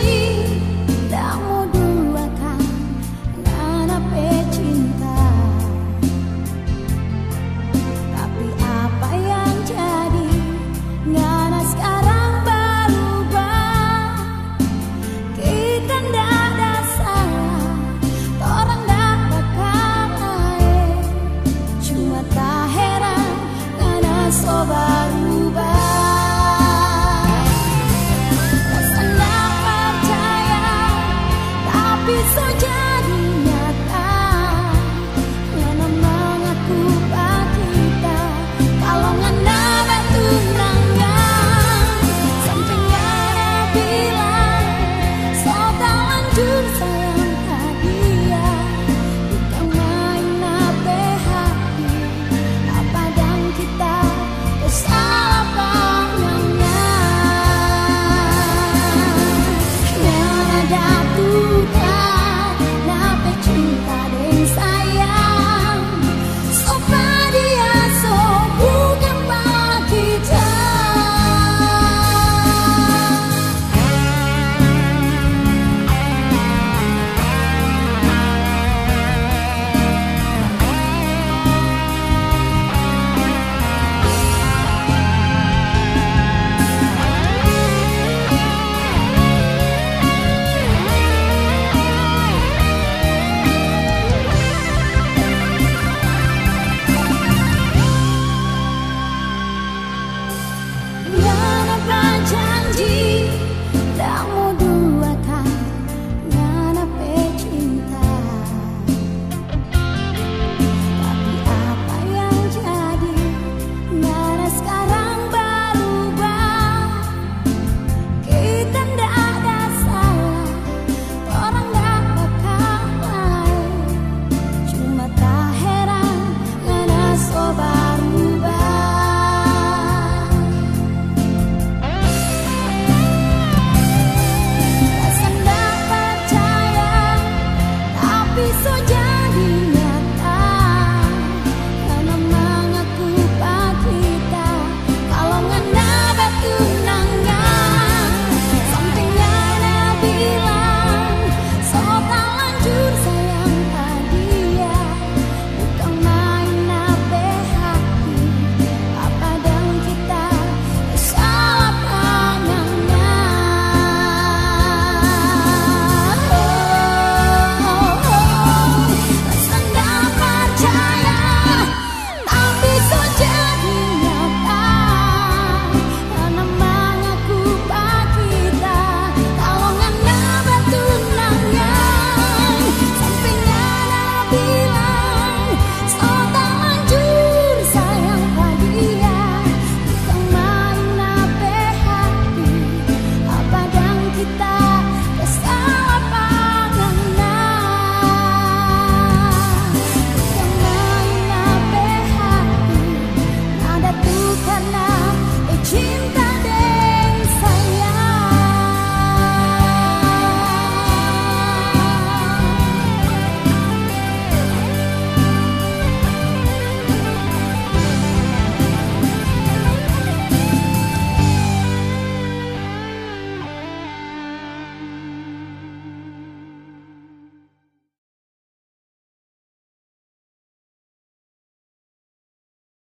see